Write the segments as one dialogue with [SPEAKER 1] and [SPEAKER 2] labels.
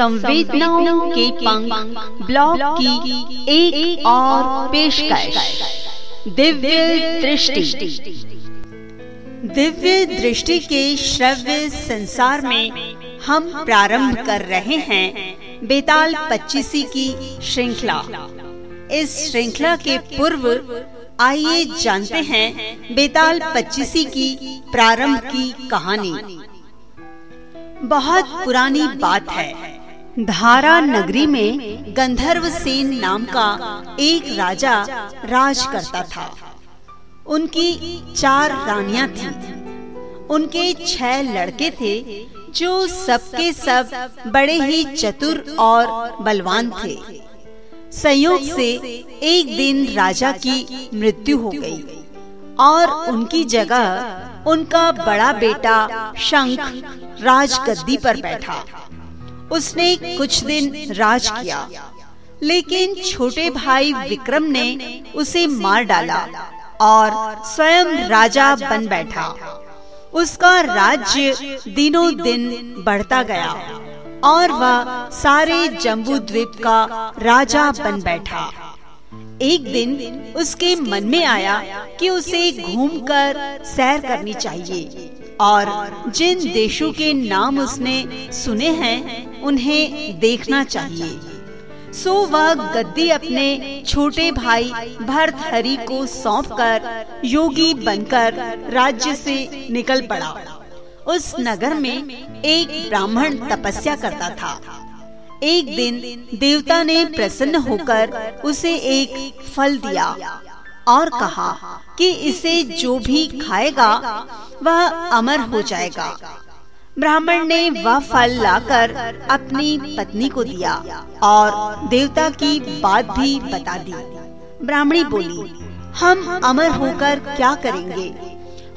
[SPEAKER 1] संवेदनाओं के पंख ब्लॉग की एक, एक और पेश दिव्य दृष्टि। दिव्य दृष्टि के श्रव्य संसार में हम प्रारंभ कर रहे हैं बेताल पच्चीसी की श्रृंखला। इस श्रृंखला के पूर्व आइए जानते हैं बेताल पच्चीसी की प्रारंभ की कहानी। बहुत पुरानी बात है। धारा नगरी में गंधर्व सेन नाम का एक राजा राज करता था। उनकी चार रानियाँ थीं। उनके छह लड़के थे जो सबके सब बड़े ही चतुर और बलवान थे। संयोग से एक दिन राजा की मृत्यु हो गई और उनकी जगह उनका बड़ा बेटा शंख राजगद्दी पर बैठा। उसने कुछ दिन राज किया। लेकिन छोटे भाई विक्रम ने उसे मार डाला और स्वयं राजा बन बैठा। उसका राज्य दिनों दिन बढ़ता गया और वह सारे जम्बू द्वीप का राजा बन बैठा। एक दिन उसके मन में आया कि उसे घूमकर सैर करनी चाहिए। और जिन देशों के नाम उसने सुने हैं, उन्हें देखना चाहिए। सो वह गद्दी अपने छोटे भाई भरतहरि को सौंपकर योगी बनकर राज्य से निकल पड़ा। उस नगर में एक ब्राह्मण तपस्या करता था। एक दिन देवता ने प्रसन्न होकर उसे एक फल दिया। और कहा कि इसे जो भी खाएगा, वह अमर हो जाएगा। ब्राह्मण ने वह फल लाकर अपनी पत्नी को दिया और देवता की बात भी बता दी। ब्राह्मणी बोली, हम अमर होकर क्या करेंगे?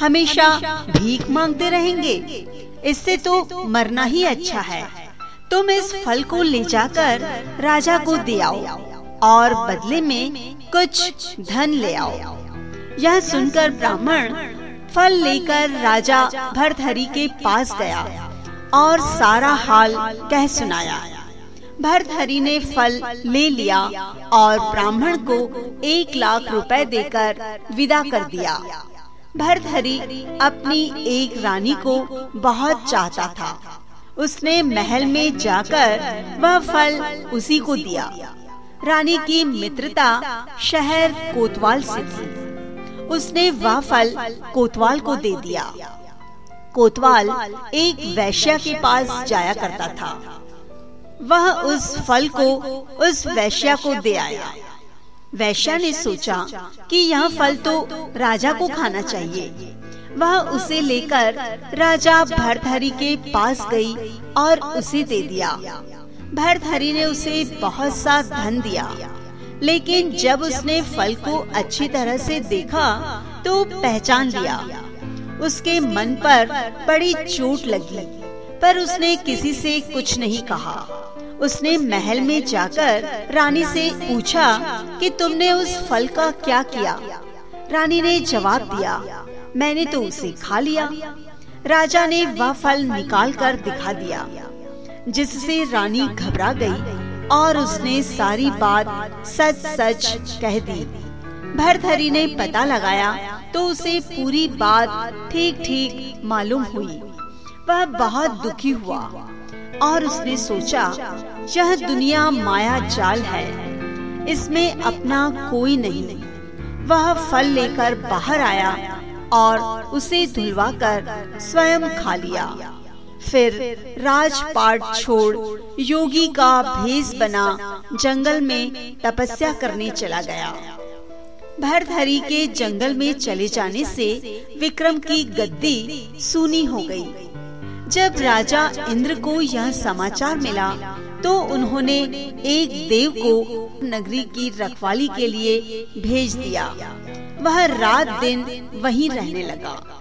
[SPEAKER 1] हमेशा भीख मांगते रहेंगे। इससे तो मरना ही अच्छा है। तुम इस फल को ले जाकर राजा को दे आओ और बदले में कुछ धन ले आओ। यह सुनकर ब्राह्मण फल लेकर राजा भरथरी के पास गया और सारा हाल कह सुनाया। भरथरी ने फल ले लिया और ब्राह्मण को एक लाख रुपए देकर विदा कर दिया। भरथरी अपनी एक रानी को बहुत चाहता था। उसने महल में जाकर वह फल उसी को दिया। रानी की मित्रता शहर कोतवाल से थी। उसने वह फल कोतवाल को दे दिया। कोतवाल एक वैश्या के पास जाया करता था। वह उस फल को उस वैश्या को दे आया। वैश्या ने सोचा कि यह फल तो राजा को खाना चाहिए। वह उसे लेकर राजा भरथरी के पास गई और उसे दे दिया। भरथरी ने उसे बहुत सा धन दिया। लेकिन जब उसने फल को अच्छी तरह से देखा तो पहचान लिया। उसके मन पर बड़ी चोट लगी, पर उसने किसी से कुछ नहीं कहा। उसने महल में जाकर रानी से पूछा कि तुमने उस फल का क्या किया? रानी ने जवाब दिया, मैंने तो उसे खा लिया। राजा ने वह फल निकाल कर दिखा दिया। जिससे रानी घबरा गई और उसने सारी बात सच सच कह दी। भरथरी ने पता लगाया तो उसे पूरी बात ठीक ठीक मालूम हुई। वह बहुत दुखी हुआ और उसने सोचा, यह दुनिया माया जाल है, इसमें अपना कोई नहीं। वह फल लेकर बाहर आया और उसे धुलवा कर स्वयं खा लिया। फिर राजपाट छोड़ योगी का भेष बना जंगल में तपस्या करने चला गया। भरथरी के जंगल में चले जाने से विक्रम की गद्दी सुनी हो गई। जब राजा इंद्र को यह समाचार मिला तो उन्होंने एक देव को नगरी की रखवाली के लिए भेज दिया। वह रात दिन वहीं रहने लगा।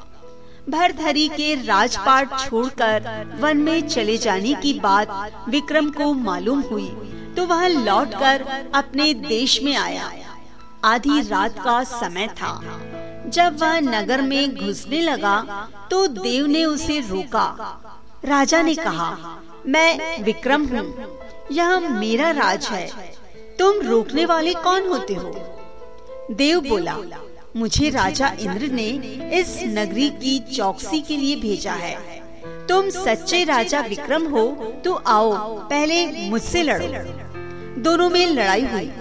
[SPEAKER 1] भरथरी के राजपाट छोड़कर वन में चले जाने की बात विक्रम को मालूम हुई तो वह लौटकर अपने देश में आया। आधी रात का समय था। जब वह नगर में घुसने लगा तो देव ने उसे रोका। राजा ने कहा, मैं विक्रम हूँ। यह मेरा राज है। तुम रोकने वाले कौन होते हो? देव बोला मुझे राजा इंद्र ने इस नगरी की चौकसी के लिए भेजा है। तुम सच्चे राजा विक्रम हो तो आओ पहले मुझसे लड़ो। दोनों में लड़ाई हुई।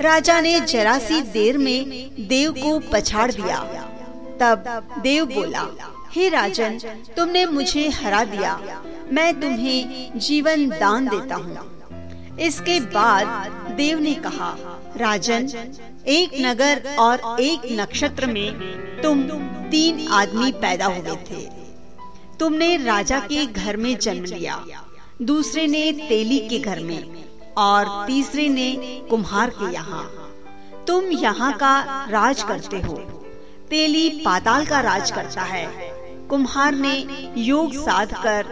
[SPEAKER 1] राजा ने जरा सी देर में देव को पछाड़ दिया। तब देव बोला हे राजन तुमने मुझे हरा दिया। मैं तुम्हें जीवन दान देता हूँ। इसके बाद देव ने कहा राजन, एक नगर और एक नक्षत्र में तुम तीन आदमी पैदा हुए थे। तुमने राजा के घर में जन्म लिया, दूसरे ने तेली के घर में, और तीसरे ने कुम्हार के यहाँ। तुम यहाँ का राज करते हो, तेली पाताल का राज करता है कुम्हार ने योग साध कर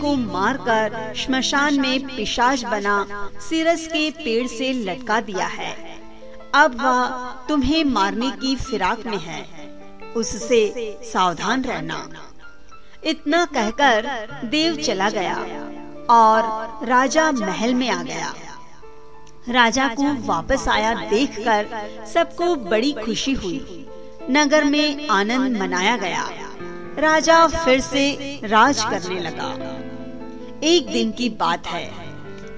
[SPEAKER 1] को मारकर, श्मशान में पिशाच बना, सिरस के पेड़ से लटका दिया है। अब वह तुम्हें मारने की फिराक में है। उससे सावधान रहना। इतना कहकर देव चला गया और राजा महल में आ गया। राजा को वापस आया देखकर सबको बड़ी खुशी हुई। नगर में आनंद मनाया गया। राजा फिर से राज करने लगा। एक दिन की बात है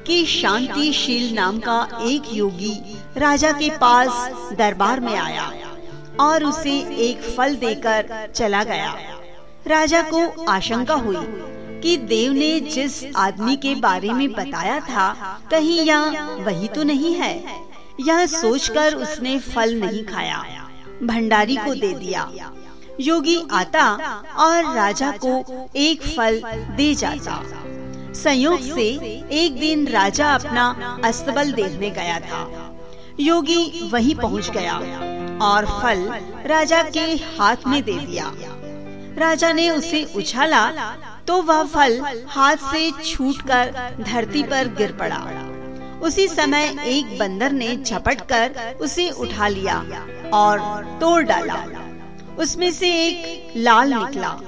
[SPEAKER 1] कि शांतिशील नाम का एक योगी राजा के पास दरबार में आया और उसे एक फल देकर चला गया। राजा को आशंका हुई कि देव ने जिस आदमी के बारे में बताया था, कहीं यहाँ वही तो नहीं है। यह सोचकर उसने फल नहीं खाया, भंडारी को दे दिया। योगी आता और राजा को एक फल दे जाता। संयोग से एक दिन राजा अपना अस्तबल देखने गया था। योगी वहीं पहुँच गया और फल राजा के हाथ में दे दिया। राजा ने उसे उछाला तो वह फल हाथ से छूटकर धरती पर गिर पड़ा। उसी समय एक बंदर ने झपट कर उसे उठा लिया और तोड़ डाला। उसमें से एक लाल निकला,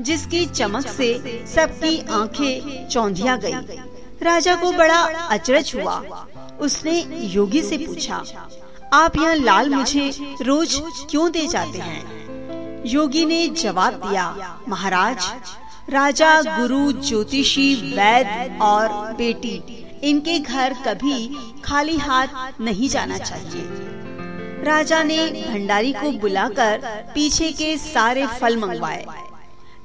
[SPEAKER 1] जिसकी चमक से सबकी आँखें चौंधिया गई। राजा को बड़ा अचरज हुआ। उसने योगी से पूछा, आप यह लाल मुझे रोज क्यों दे जाते हैं? योगी ने जवाब दिया, महाराज, राजा, गुरु, ज्योतिषी वैद और बेटी, इनके घर कभी खाली हाथ नहीं जाना चाहिए। राजा ने भंडारी को बुलाकर पीछे के सारे फल मंगवाए।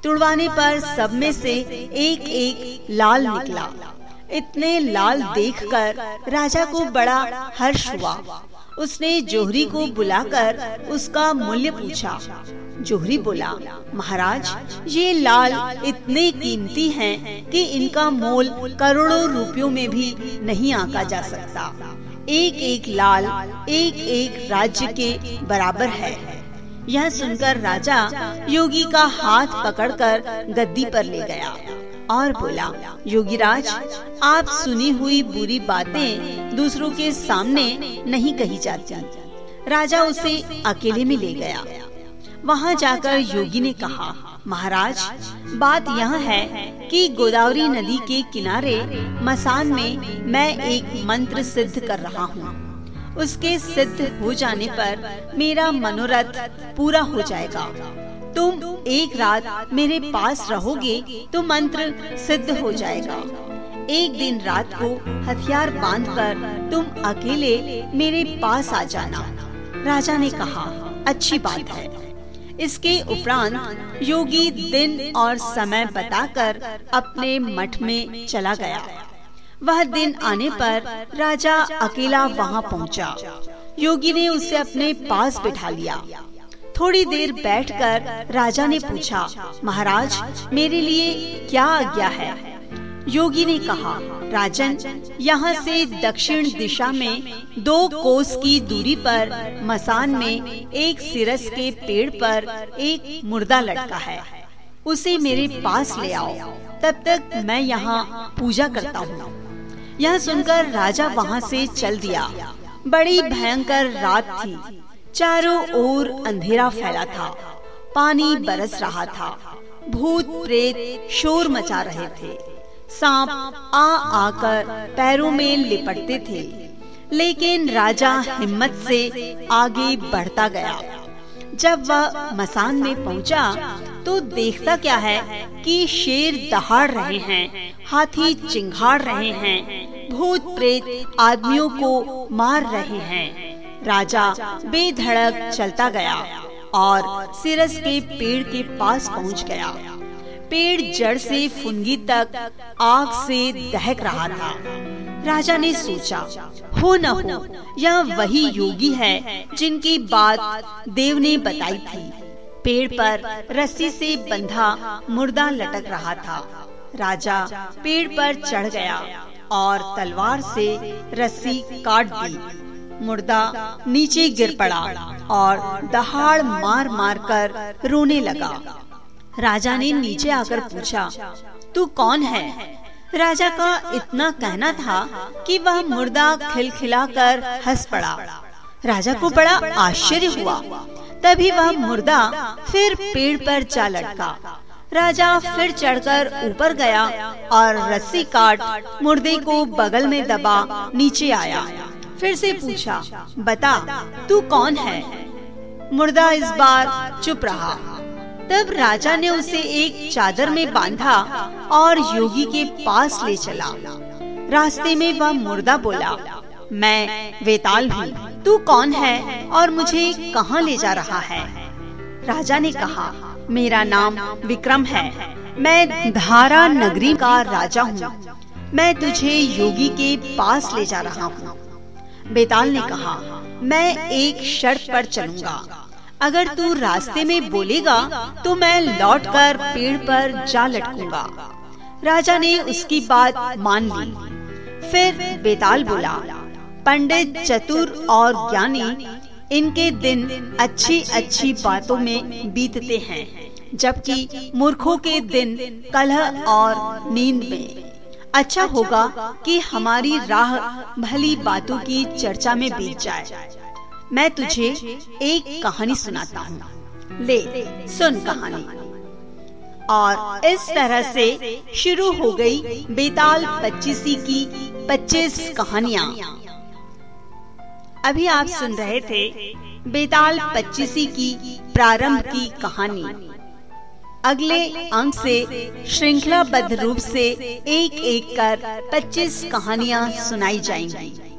[SPEAKER 1] तुड़वाने पर सब में से एक एक लाल निकला। इतने लाल देखकर राजा को बड़ा हर्ष हुआ। उसने जोहरी को बुलाकर उसका मूल्य पूछा। जोहरी बोला, महाराज, ये लाल इतने कीमती हैं कि इनका मोल करोड़ों रुपयों में भी नहीं आका जा सकता। एक एक लाल, एक एक राज्य के बराबर है। यह सुनकर राजा योगी का हाथ पकड़कर गद्दी पर ले गया और बोला, योगीराज, आप सुनी हुई बुरी बातें दूसरों के सामने नहीं कही जाती। राजा उसे अकेले में ले गया। वहाँ जाकर योगी ने कहा महाराज, बात यह है कि गोदावरी नदी के किनारे मसान में मैं एक मंत्र सिद्ध कर रहा हूँ। उसके सिद्ध हो जाने पर मेरा मनोरथ पूरा हो जाएगा। तुम एक रात मेरे पास रहोगे तो मंत्र सिद्ध हो जाएगा। एक दिन रात को हथियार बांधकर तुम अकेले मेरे पास आ जाना। राजा ने कहा, अच्छी बात है। इसके उपरांत योगी दिन और समय बताकर अपने मठ में चला गया। वह दिन आने पर राजा अकेला वहाँ पहुँचा। योगी ने उसे अपने पास बिठा लिया। थोड़ी देर बैठकर राजा ने पूछा, महाराज, मेरे लिए क्या आज्ञा है? योगी ने कहा, राजन, यहाँ से दक्षिण दिशा में दो कोस की दूरी पर मसान में एक सिरस के पेड़ पर एक मुर्दा लटका है। उसे मेरे पास ले आओ। तब तक मैं यहाँ पूजा करता हूँ। यह सुनकर राजा वहाँ से चल दिया। बड़ी भयंकर रात थी। चारों ओर अंधेरा फैला था। पानी बरस रहा था। भूत प्रेत शोर मचा रहे थे। सांप आ आकर पैरों में लिपटते थे लेकिन राजा हिम्मत से आगे बढ़ता गया। जब वह मसान में पहुँचा, तो देखता क्या है कि शेर दहाड़ रहे हैं हाथी चिंगाड़ रहे हैं भूत प्रेत आदमियों को मार रहे हैं। राजा बेधड़क चलता गया और सिरस के पेड़ के पास पहुँच गया। पेड़ जड़ से फुनगी तक आग से दहक रहा था। राजा ने सोचा, हो न हो, यह वही योगी है जिनकी बात देव ने बताई थी। पेड़ पर रस्सी से बंधा मुर्दा लटक रहा था। राजा पेड़ पर चढ़ गया और तलवार से रस्सी काट दी। मुर्दा नीचे गिर पड़ा और दहाड़ मार मार कर रोने लगा। राजा ने नीचे आकर पूछा तू कौन है? राजा का इतना कहना था कि वह मुर्दा खिलखिलाकर हंस पड़ा। राजा को बड़ा आश्चर्य हुआ। तभी वह मुर्दा फिर पेड़ पर जा लटका। राजा फिर चढ़कर ऊपर गया और रस्सी काट मुर्दे को बगल में दबा नीचे आया। फिर से पूछा बता तू कौन है? मुर्दा इस बार चुप रहा। तब राजा ने उसे एक चादर में बांधा और योगी के पास ले चला। रास्ते में वह मुर्दा बोला, मैं वेताल हूँ, तू कौन है और मुझे कहाँ ले जा रहा है? राजा ने कहा, मेरा नाम विक्रम है, मैं धारा नगरी का राजा हूँ, मैं तुझे योगी के पास ले जा रहा हूँ। बेताल ने कहा, मैं एक शर्त पर चलूँगा अगर तू रास्ते में बोलेगा तो मैं लौटकर पेड़ पर जा लटकूँगा। राजा ने उसकी बात मान ली। फिर बेताल बोला पंडित चतुर और ज्ञानी इनके दिन अच्छी अच्छी बातों में बीतते हैं जबकि मूर्खों के दिन कलह और नींद में। अच्छा होगा कि हमारी राह भली बातों की चर्चा में बीत जाए। मैं तुझे एक कहानी सुनाता हूँ। ले, सुन कहानी। और इस तरह से शुरू हो गई बेताल पच्चीसी की पच्चीस कहानियाँ। अभी आप सुन रहे थे बेताल पच्चीसी की प्रारंभ की कहानी। अगले अंक से श्रृंखलाबद्ध रूप से एक एक कर 25 कहानियाँ सुनाई जाएँगी।